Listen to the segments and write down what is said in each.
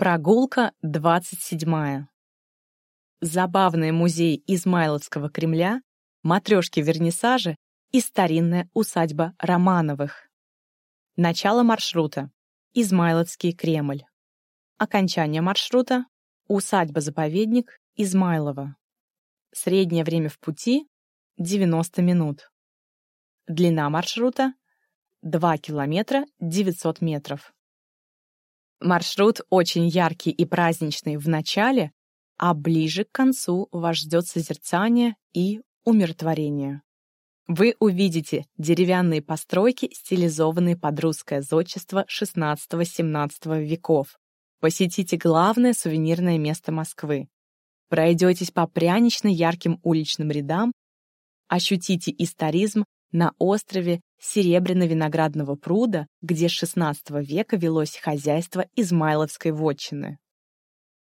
Прогулка 27. Забавный музей Измайловского Кремля, матрешки-вернисажи и старинная усадьба Романовых. Начало маршрута. Измайловский Кремль. Окончание маршрута. Усадьба-заповедник Измайлова. Среднее время в пути — 90 минут. Длина маршрута — 2 километра 900 метров. Маршрут очень яркий и праздничный в начале, а ближе к концу вас ждет созерцание и умиротворение. Вы увидите деревянные постройки, стилизованные под русское зодчество XVI-XVII веков. Посетите главное сувенирное место Москвы. Пройдетесь по прянично ярким уличным рядам, ощутите историзм на острове Серебряно-виноградного пруда, где с XVI века велось хозяйство Измайловской вотчины.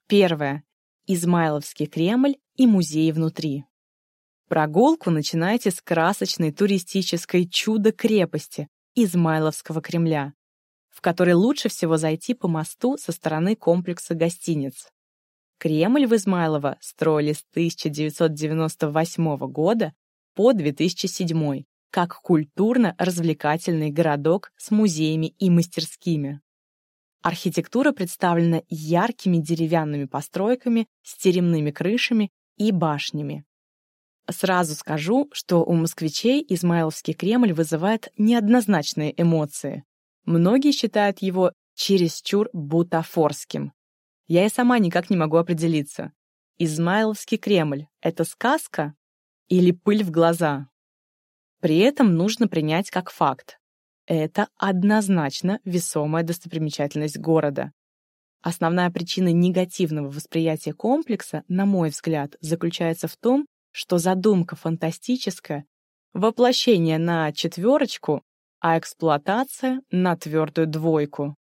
Первое. Измайловский Кремль и музей внутри. Прогулку начинайте с красочной туристической чудо-крепости Измайловского Кремля, в который лучше всего зайти по мосту со стороны комплекса гостиниц. Кремль в Измайлово строили с 1998 года по 2007 как культурно-развлекательный городок с музеями и мастерскими. Архитектура представлена яркими деревянными постройками с теремными крышами и башнями. Сразу скажу, что у москвичей Измайловский Кремль вызывает неоднозначные эмоции. Многие считают его чересчур бутафорским. Я и сама никак не могу определиться. Измайловский Кремль — это сказка или пыль в глаза? При этом нужно принять как факт. Это однозначно весомая достопримечательность города. Основная причина негативного восприятия комплекса, на мой взгляд, заключается в том, что задумка фантастическая, воплощение на четверочку, а эксплуатация на твердую двойку.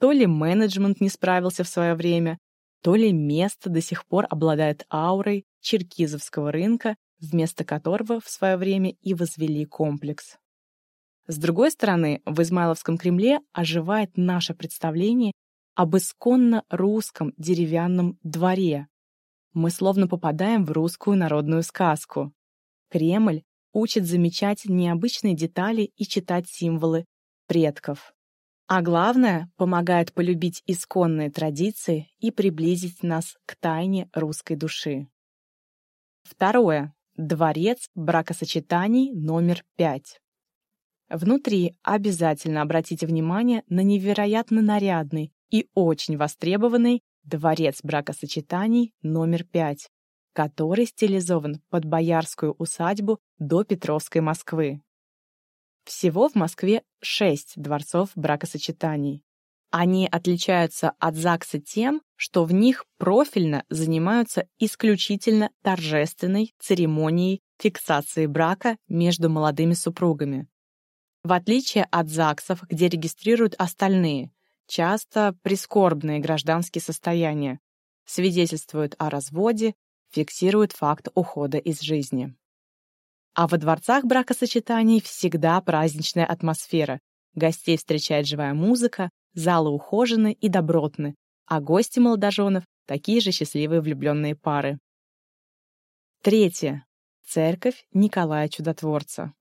То ли менеджмент не справился в свое время, то ли место до сих пор обладает аурой черкизовского рынка вместо которого в свое время и возвели комплекс. С другой стороны, в Измайловском Кремле оживает наше представление об исконно русском деревянном дворе. Мы словно попадаем в русскую народную сказку. Кремль учит замечать необычные детали и читать символы предков. А главное, помогает полюбить исконные традиции и приблизить нас к тайне русской души. Второе. Дворец бракосочетаний номер 5. Внутри обязательно обратите внимание на невероятно нарядный и очень востребованный дворец бракосочетаний номер 5, который стилизован под боярскую усадьбу до Петровской Москвы. Всего в Москве 6 дворцов бракосочетаний. Они отличаются от ЗАГСа тем, что в них профильно занимаются исключительно торжественной церемонией фиксации брака между молодыми супругами. В отличие от ЗАГСов, где регистрируют остальные, часто прискорбные гражданские состояния, свидетельствуют о разводе, фиксируют факт ухода из жизни. А во дворцах бракосочетаний всегда праздничная атмосфера, гостей встречает живая музыка, Залы ухожены и добротны, а гости молодоженов — такие же счастливые влюбленные пары. Третье. Церковь Николая Чудотворца.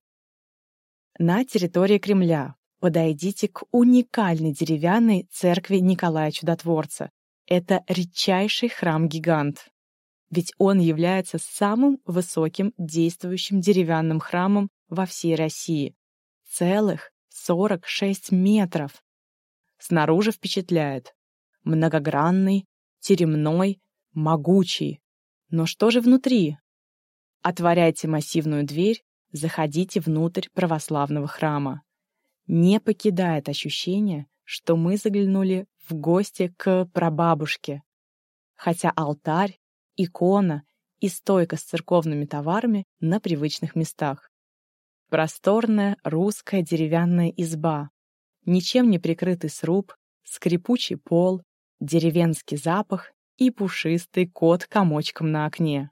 На территории Кремля подойдите к уникальной деревянной церкви Николая Чудотворца. Это редчайший храм-гигант. Ведь он является самым высоким действующим деревянным храмом во всей России. Целых 46 метров. Снаружи впечатляет. Многогранный, теремной, могучий. Но что же внутри? Отворяйте массивную дверь, заходите внутрь православного храма. Не покидает ощущение, что мы заглянули в гости к прабабушке. Хотя алтарь, икона и стойка с церковными товарами на привычных местах. Просторная русская деревянная изба, ничем не прикрытый сруб, скрипучий пол, деревенский запах и пушистый кот комочком на окне.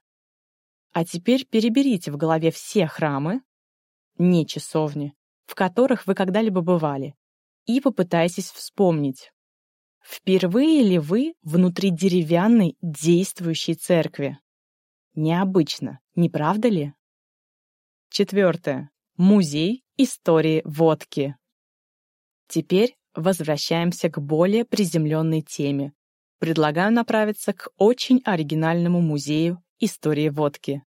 А теперь переберите в голове все храмы, не часовни, в которых вы когда-либо бывали, и попытайтесь вспомнить, Впервые ли вы внутри деревянной действующей церкви? Необычно, не правда ли? Четвертое. Музей истории водки. Теперь возвращаемся к более приземленной теме. Предлагаю направиться к очень оригинальному музею истории водки.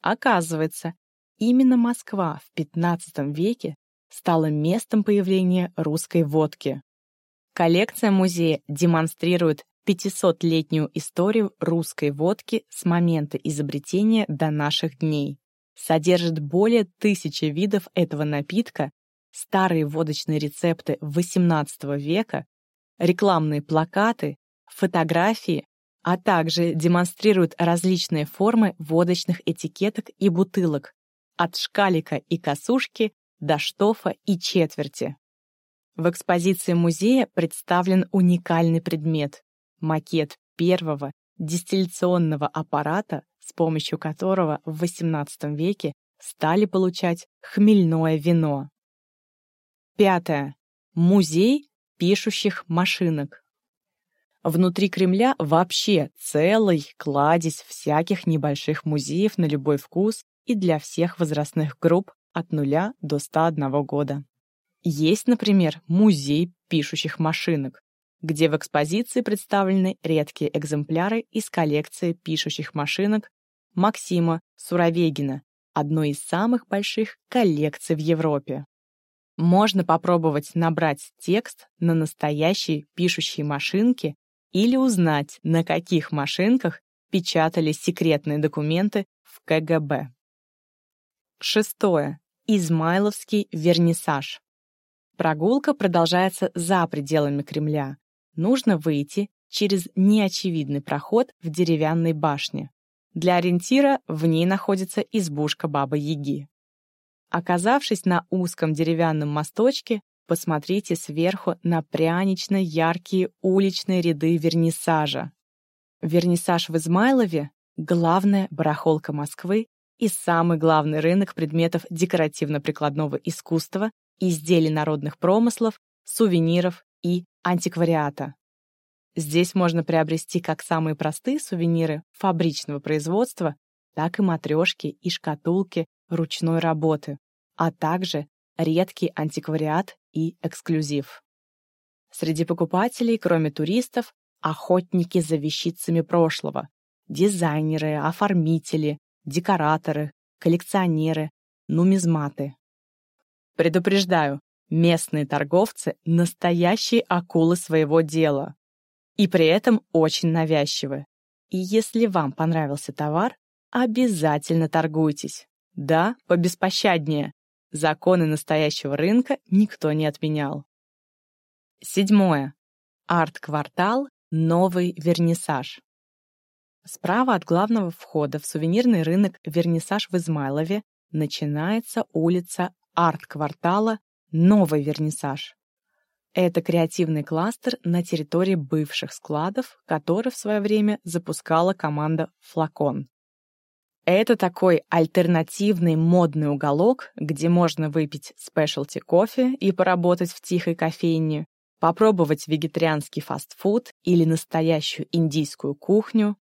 Оказывается, именно Москва в XV веке стала местом появления русской водки. Коллекция музея демонстрирует 500-летнюю историю русской водки с момента изобретения до наших дней. Содержит более тысячи видов этого напитка, старые водочные рецепты XVIII века, рекламные плакаты, фотографии, а также демонстрирует различные формы водочных этикеток и бутылок, от шкалика и косушки до штофа и четверти. В экспозиции музея представлен уникальный предмет — макет первого дистилляционного аппарата, с помощью которого в XVIII веке стали получать хмельное вино. Пятое. Музей пишущих машинок. Внутри Кремля вообще целый кладезь всяких небольших музеев на любой вкус и для всех возрастных групп от 0 до 101 года. Есть, например, музей пишущих машинок, где в экспозиции представлены редкие экземпляры из коллекции пишущих машинок Максима Суровегина, одной из самых больших коллекций в Европе. Можно попробовать набрать текст на настоящей пишущей машинке или узнать, на каких машинках печатались секретные документы в КГБ. Шестое. Измайловский вернисаж. Прогулка продолжается за пределами Кремля. Нужно выйти через неочевидный проход в деревянной башне. Для ориентира в ней находится избушка Бабы-Яги. Оказавшись на узком деревянном мосточке, посмотрите сверху на прянично яркие уличные ряды вернисажа. Вернисаж в Измайлове — главная барахолка Москвы и самый главный рынок предметов декоративно-прикладного искусства, изделий народных промыслов, сувениров и антиквариата. Здесь можно приобрести как самые простые сувениры фабричного производства, так и матрешки и шкатулки ручной работы, а также редкий антиквариат и эксклюзив. Среди покупателей, кроме туристов, охотники за вещицами прошлого, дизайнеры, оформители, декораторы, коллекционеры, нумизматы. Предупреждаю, местные торговцы — настоящие акулы своего дела. И при этом очень навязчивы. И если вам понравился товар, обязательно торгуйтесь. Да, побеспощаднее. Законы настоящего рынка никто не отменял. Седьмое. Арт-квартал «Новый вернисаж». Справа от главного входа в сувенирный рынок «Вернисаж» в Измайлове начинается улица арт-квартала «Новый вернисаж». Это креативный кластер на территории бывших складов, который в свое время запускала команда «Флакон». Это такой альтернативный модный уголок, где можно выпить спешлти кофе и поработать в тихой кофейне, попробовать вегетарианский фастфуд или настоящую индийскую кухню,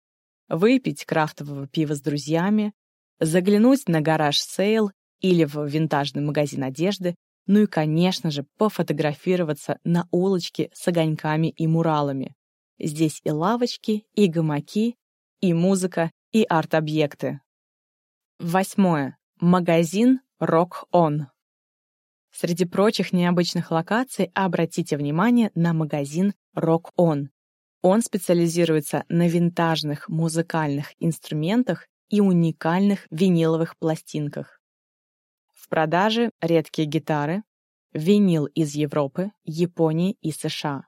выпить крафтового пива с друзьями, заглянуть на гараж-сейл или в винтажный магазин одежды, ну и, конечно же, пофотографироваться на улочке с огоньками и муралами. Здесь и лавочки, и гамаки, и музыка, и арт-объекты. Восьмое. Магазин Rock On. Среди прочих необычных локаций обратите внимание на магазин Rock On. Он специализируется на винтажных музыкальных инструментах и уникальных виниловых пластинках. В продаже редкие гитары, винил из Европы, Японии и США.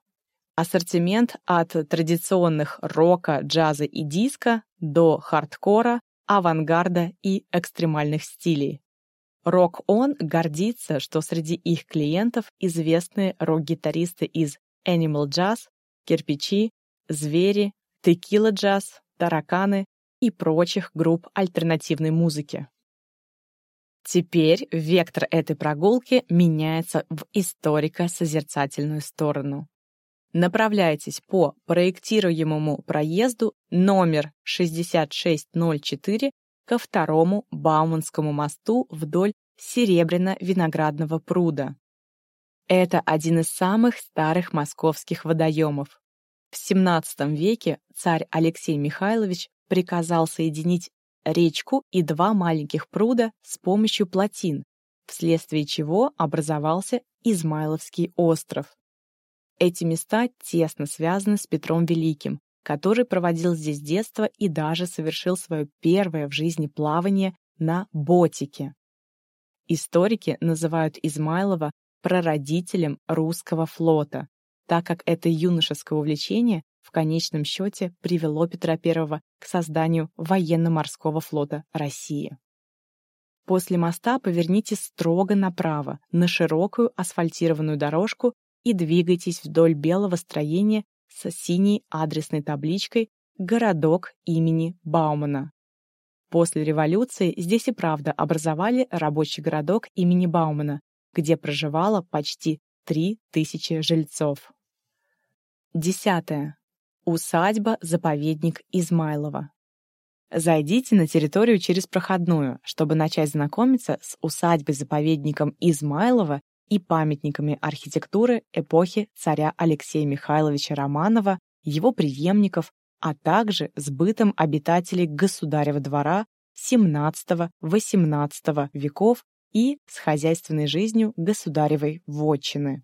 Ассортимент от традиционных рока, джаза и диска до хардкора, авангарда и экстремальных стилей. Rock On гордится, что среди их клиентов известные рок-гитаристы из Animal Jazz, Кирпичи, Звери, Текила Джаз, Тараканы и прочих групп альтернативной музыки. Теперь вектор этой прогулки меняется в историко-созерцательную сторону. Направляйтесь по проектируемому проезду номер 6604 ко второму Бауманскому мосту вдоль Серебряно-Виноградного пруда. Это один из самых старых московских водоемов. В XVII веке царь Алексей Михайлович приказал соединить речку и два маленьких пруда с помощью плотин, вследствие чего образовался Измайловский остров. Эти места тесно связаны с Петром Великим, который проводил здесь детство и даже совершил свое первое в жизни плавание на ботике. Историки называют Измайлова прародителем русского флота, так как это юношеское увлечение в конечном счете привело Петра I к созданию военно-морского флота России. После моста поверните строго направо, на широкую асфальтированную дорожку и двигайтесь вдоль белого строения с синей адресной табличкой «Городок имени Баумана». После революции здесь и правда образовали рабочий городок имени Баумана, где проживало почти 3000 жильцов. Десятое. Усадьба-заповедник Измайлова. Зайдите на территорию через проходную, чтобы начать знакомиться с усадьбой-заповедником Измайлова и памятниками архитектуры эпохи царя Алексея Михайловича Романова, его преемников, а также с бытом обитателей государева двора XVII-XVIII веков и с хозяйственной жизнью государевой вотчины.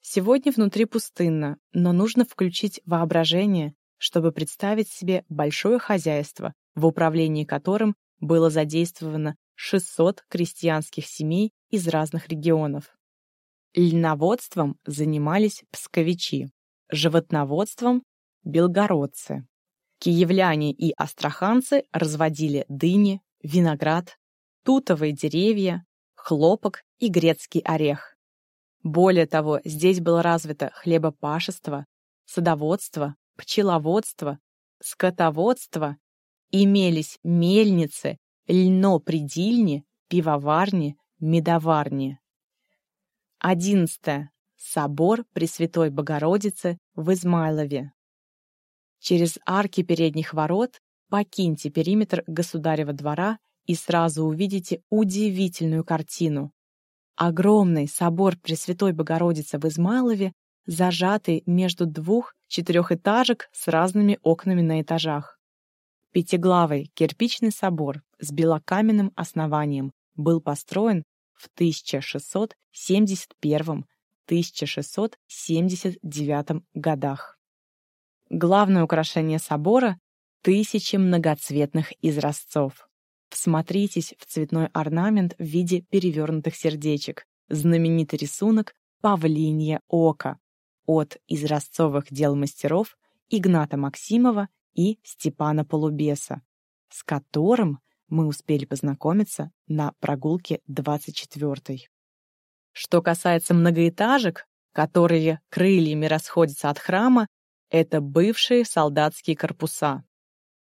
Сегодня внутри пустынно, но нужно включить воображение, чтобы представить себе большое хозяйство, в управлении которым было задействовано 600 крестьянских семей из разных регионов. Льноводством занимались псковичи, животноводством – белгородцы. Киевляне и астраханцы разводили дыни, виноград, тутовые деревья, хлопок и грецкий орех. Более того, здесь было развито хлебопашество, садоводство, пчеловодство, скотоводство, имелись мельницы, льно-предильни, пивоварни, медоварни. 11. Собор Пресвятой Богородицы в Измайлове. Через арки передних ворот покиньте периметр государева двора и сразу увидите удивительную картину. Огромный собор Пресвятой Богородицы в Измайлове, зажатый между двух четырехэтажек с разными окнами на этажах. Пятиглавый кирпичный собор с белокаменным основанием был построен в 1671-1679 годах. Главное украшение собора — тысячи многоцветных изразцов. Всмотритесь в цветной орнамент в виде перевернутых сердечек, знаменитый рисунок «Павлинье око» от изразцовых дел мастеров Игната Максимова и Степана Полубеса, с которым мы успели познакомиться на прогулке 24-й. Что касается многоэтажек, которые крыльями расходятся от храма, это бывшие солдатские корпуса.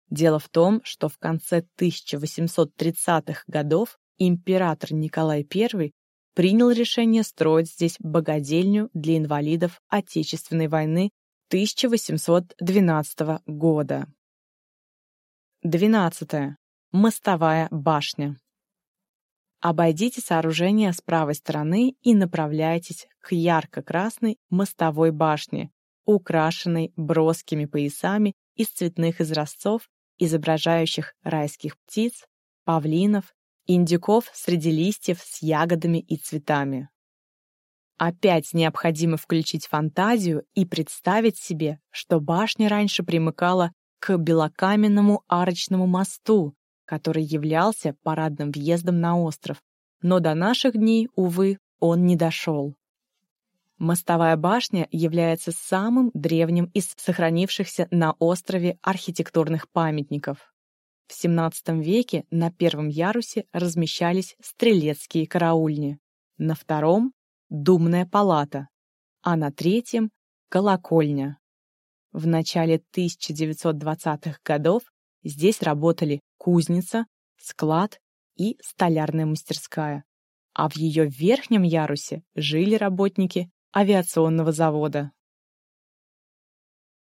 Дело в том, что в конце 1830-х годов император Николай I принял решение строить здесь богадельню для инвалидов Отечественной войны 1812 года. 12. Мостовая башня. Обойдите сооружение с правой стороны и направляйтесь к ярко-красной мостовой башне, украшенной броскими поясами из цветных изразцов, изображающих райских птиц, павлинов, индюков среди листьев с ягодами и цветами. Опять необходимо включить фантазию и представить себе, что башня раньше примыкала к белокаменному арочному мосту, который являлся парадным въездом на остров, но до наших дней, увы, он не дошел. Мостовая башня является самым древним из сохранившихся на острове архитектурных памятников. В XVII веке на первом ярусе размещались стрелецкие караульни, на втором — думная палата, а на третьем — колокольня. В начале 1920-х годов здесь работали кузница, склад и столярная мастерская. А в ее верхнем ярусе жили работники авиационного завода.